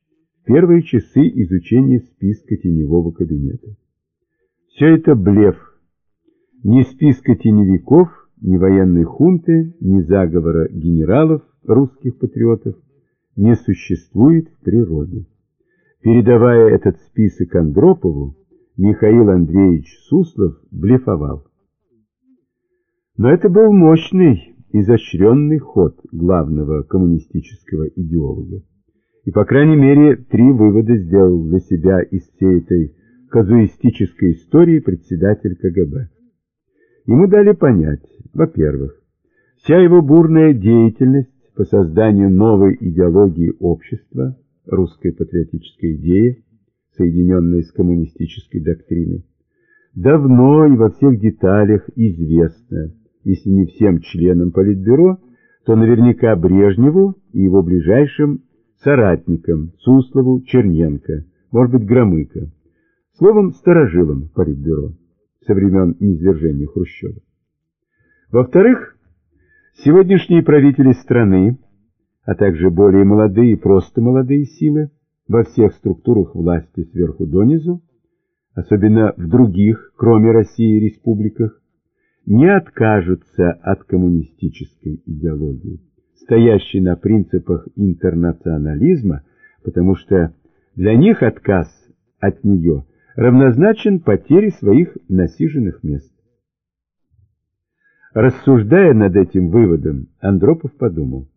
в первые часы изучения списка теневого кабинета. Все это блеф. Ни списка теневиков, ни военной хунты, ни заговора генералов, русских патриотов, не существует в природе. Передавая этот список Андропову, Михаил Андреевич Суслов блефовал. Но это был мощный, изощренный ход главного коммунистического идеолога. И, по крайней мере, три вывода сделал для себя из всей этой казуистической истории председатель КГБ. Ему дали понять, во-первых, вся его бурная деятельность по созданию новой идеологии общества, русской патриотической идеи, соединенной с коммунистической доктриной, давно и во всех деталях известна, если не всем членам Политбюро, то наверняка Брежневу и его ближайшим соратникам Суслову, Черненко, может быть, Громыко, словом, старожилам Политбюро со времен низвержения Хрущева. Во-вторых, сегодняшние правители страны, а также более молодые и просто молодые силы во всех структурах власти сверху донизу, особенно в других, кроме России, республиках, не откажутся от коммунистической идеологии, стоящей на принципах интернационализма, потому что для них отказ от нее равнозначен потере своих насиженных мест. Рассуждая над этим выводом, Андропов подумал,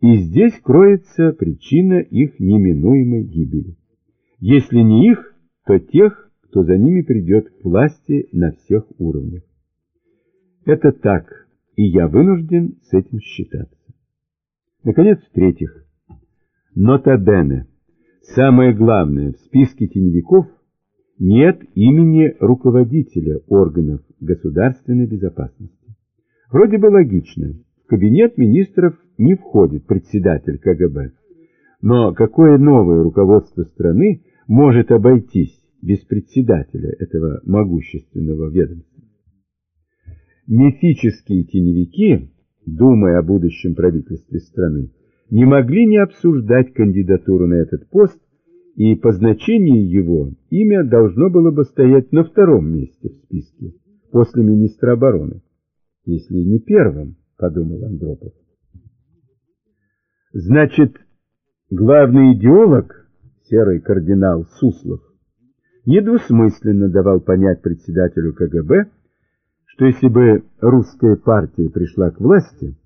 и здесь кроется причина их неминуемой гибели. Если не их, то тех, кто за ними придет к власти на всех уровнях. Это так, и я вынужден с этим считаться. Наконец, в-третьих, нота бене, Самое главное, в списке теневиков нет имени руководителя органов государственной безопасности. Вроде бы логично, в кабинет министров не входит председатель КГБ. Но какое новое руководство страны может обойтись без председателя этого могущественного ведомства? Мифические теневики, думая о будущем правительстве страны, не могли не обсуждать кандидатуру на этот пост, и по значению его имя должно было бы стоять на втором месте в списке, после министра обороны, если не первым, подумал Андропов. Значит, главный идеолог, серый кардинал Суслов, недвусмысленно давал понять председателю КГБ, что если бы русская партия пришла к власти,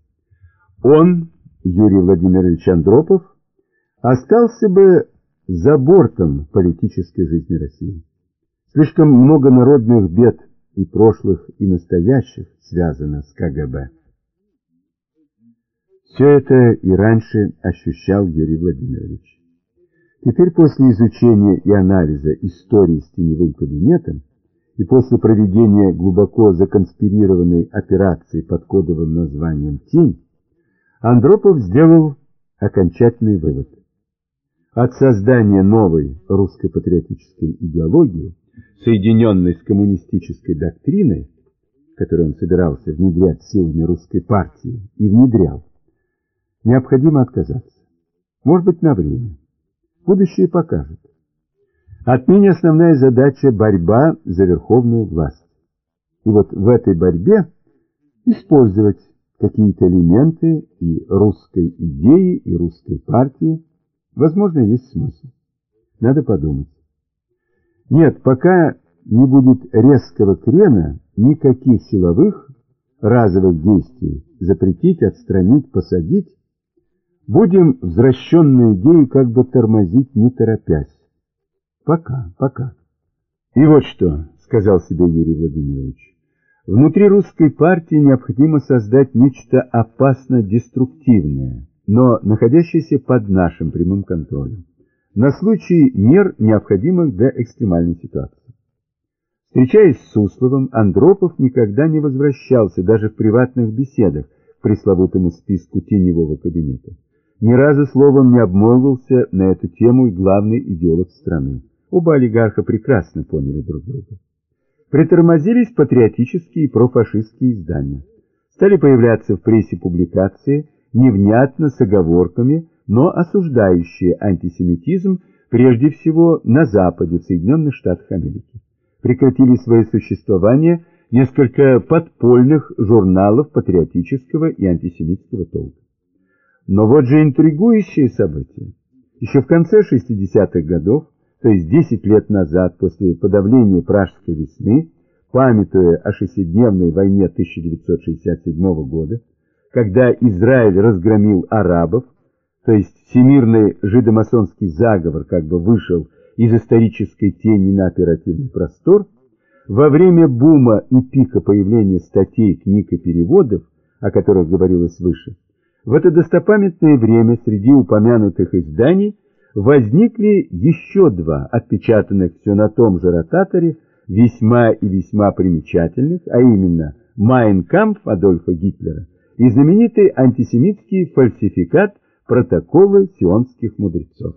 он Юрий Владимирович Андропов остался бы за бортом политической жизни России. Слишком много народных бед и прошлых, и настоящих связано с КГБ. Все это и раньше ощущал Юрий Владимирович. Теперь после изучения и анализа истории с теневым кабинетом и после проведения глубоко законспирированной операции под кодовым названием «Тень», Андропов сделал окончательный вывод. От создания новой русской патриотической идеологии, соединенной с коммунистической доктриной, которую он собирался внедрять силами русской партии, и внедрял, необходимо отказаться. Может быть, на время. Будущее покажет. Отныне основная задача – борьба за верховную власть. И вот в этой борьбе использовать какие-то элементы и русской идеи, и русской партии, возможно, есть смысл. Надо подумать. Нет, пока не будет резкого крена, никаких силовых, разовых действий запретить, отстранить, посадить, будем возвращенную идею как бы тормозить, не торопясь. Пока, пока. И вот что, сказал себе Юрий Владимирович, Внутри русской партии необходимо создать нечто опасно деструктивное, но находящееся под нашим прямым контролем, на случай мер, необходимых для экстремальной ситуации. Встречаясь с Сусловым, Андропов никогда не возвращался даже в приватных беседах к пресловутому списку теневого кабинета. Ни разу словом не обмолвился на эту тему и главный идеолог страны. Оба олигарха прекрасно поняли друг друга притормозились патриотические и профашистские издания. Стали появляться в прессе публикации, невнятно с оговорками, но осуждающие антисемитизм прежде всего на Западе, в Соединенных Штатах Америки. Прекратили свое существование несколько подпольных журналов патриотического и антисемитского толка. Но вот же интригующее событие. Еще в конце 60-х годов то есть 10 лет назад, после подавления Пражской весны, памятуя о шестидневной войне 1967 года, когда Израиль разгромил арабов, то есть всемирный жидомасонский заговор как бы вышел из исторической тени на оперативный простор, во время бума и пика появления статей, книг и переводов, о которых говорилось выше, в это достопамятное время среди упомянутых изданий возникли еще два, отпечатанных все на том же ротаторе, весьма и весьма примечательных, а именно «Майн Кампф» Адольфа Гитлера и знаменитый антисемитский фальсификат протоколы сионских мудрецов.